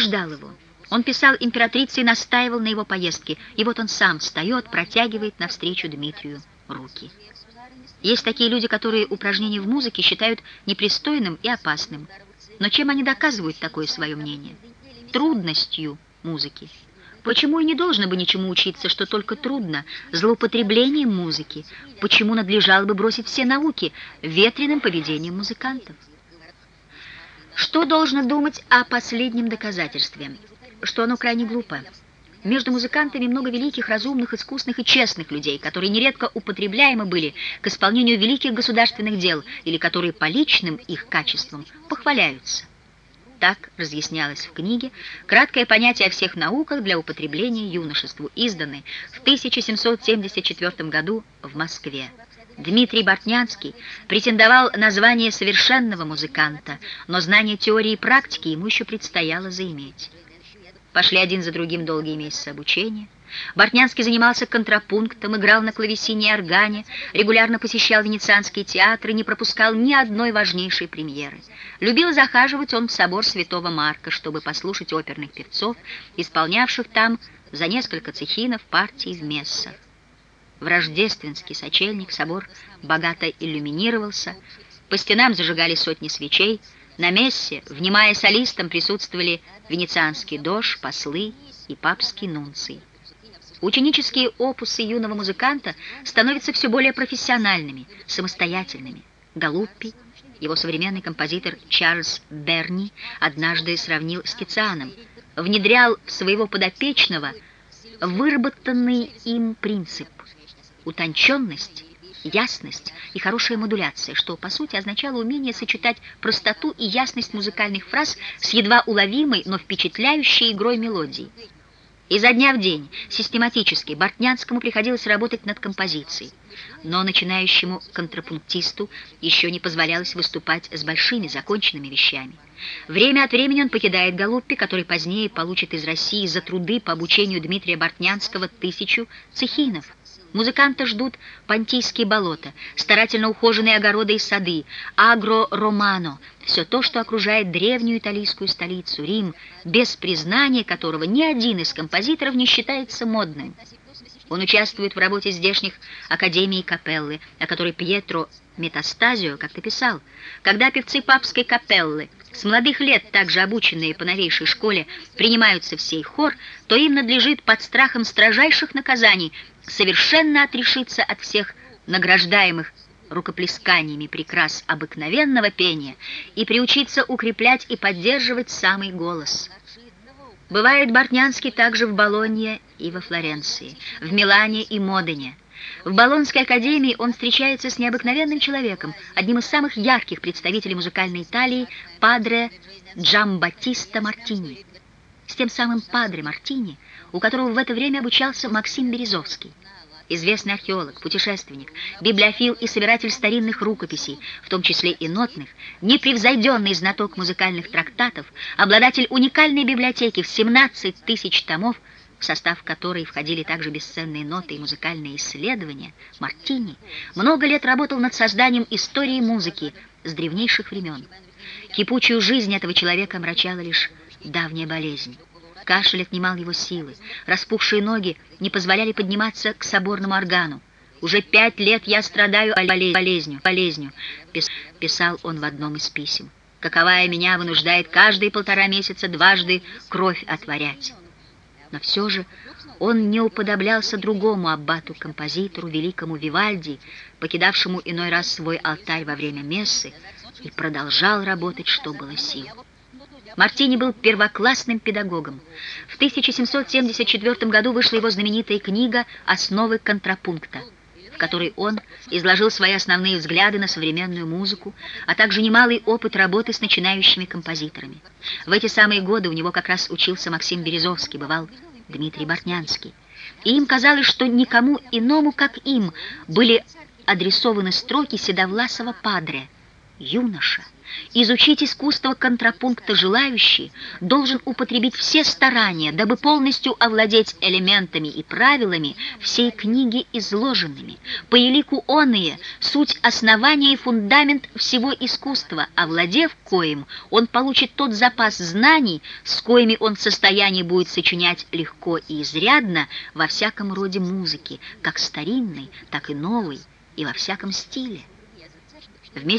убеждал его. Он писал императрице и настаивал на его поездке, и вот он сам встает, протягивает навстречу Дмитрию руки. Есть такие люди, которые упражнения в музыке считают непристойным и опасным. Но чем они доказывают такое свое мнение? Трудностью музыки. Почему и не должно бы ничему учиться, что только трудно, злоупотреблением музыки? Почему надлежало бы бросить все науки ветреным поведением музыкантов? Что должно думать о последнем доказательстве? Что оно крайне глупо. Между музыкантами много великих, разумных, искусных и честных людей, которые нередко употребляемы были к исполнению великих государственных дел или которые по личным их качествам похваляются. Так разъяснялось в книге краткое понятие о всех науках для употребления юношеству, изданной в 1774 году в Москве. Дмитрий Бортнянский претендовал на звание совершенного музыканта, но знание теории и практики ему еще предстояло заиметь. Пошли один за другим долгие месяцы обучения. Бортнянский занимался контрапунктом, играл на клавесине и органе, регулярно посещал венецианские театры, не пропускал ни одной важнейшей премьеры. Любил захаживать он в собор Святого Марка, чтобы послушать оперных певцов, исполнявших там за несколько цехинов партий в мессах. В рождественский сочельник собор богато иллюминировался, по стенам зажигали сотни свечей, на мессе, внимая солистам, присутствовали венецианский дож, послы и папский нунций. Ученические опусы юного музыканта становятся все более профессиональными, самостоятельными. Галуппи, его современный композитор Чарльз Берни, однажды сравнил с Тицианом, внедрял в своего подопечного выработанный им принцип – утонченность ясность и хорошая модуляция, что по сути означало умение сочетать простоту и ясность музыкальных фраз с едва уловимой, но впечатляющей игрой мелодий. Изо дня в день, систематически, Бортнянскому приходилось работать над композицией, но начинающему контрапунктисту еще не позволялось выступать с большими законченными вещами. Время от времени он покидает Галуппи, который позднее получит из России за труды по обучению Дмитрия Бортнянского тысячу цехинов – Музыканта ждут Понтийские болота, старательно ухоженные огороды и сады, агро-романо, все то, что окружает древнюю итальянскую столицу, Рим, без признания которого ни один из композиторов не считается модным. Он участвует в работе здешних академий капеллы, о которой Пьетро Метастазио как-то писал. Когда певцы папской капеллы, с молодых лет также обученные по новейшей школе, принимаются в сей хор, то им надлежит под страхом строжайших наказаний совершенно отрешиться от всех награждаемых рукоплесканиями прекрас обыкновенного пения и приучиться укреплять и поддерживать самый голос. Бывает Бортнянский также в Болонье и во Флоренции, в Милане и Модене. В Болонской академии он встречается с необыкновенным человеком, одним из самых ярких представителей музыкальной Италии, падре Джамбатиста Мартини. С тем самым падре Мартини, у которого в это время обучался Максим Березовский известный археолог, путешественник, библиофил и собиратель старинных рукописей, в том числе и нотных, непревзойденный знаток музыкальных трактатов, обладатель уникальной библиотеки в 17 тысяч томов, в состав которой входили также бесценные ноты и музыкальные исследования, Мартини много лет работал над созданием истории музыки с древнейших времен. Кипучую жизнь этого человека омрачала лишь давняя болезнь. Кашель отнимал его силы. Распухшие ноги не позволяли подниматься к соборному органу. «Уже пять лет я страдаю болезнью, болезнью», — писал он в одном из писем. «Каковая меня вынуждает каждые полтора месяца дважды кровь отворять». Но все же он не уподоблялся другому аббату-композитору, великому Вивальди, покидавшему иной раз свой алтарь во время мессы, и продолжал работать, что было сил. Мартини был первоклассным педагогом. В 1774 году вышла его знаменитая книга «Основы контрапункта», которой он изложил свои основные взгляды на современную музыку, а также немалый опыт работы с начинающими композиторами. В эти самые годы у него как раз учился Максим Березовский, бывал Дмитрий Бортнянский. И им казалось, что никому иному, как им, были адресованы строки Седовласова Падре – юноша, изучить искусство контрапункта желающий должен употребить все старания, дабы полностью овладеть элементами и правилами всей книги изложенными. По елику оные суть основания и фундамент всего искусства, овладев коим, он получит тот запас знаний, с коими он в состоянии будет сочинять легко и изрядно во всяком роде музыки, как старинной, так и новой, и во всяком стиле. Вместе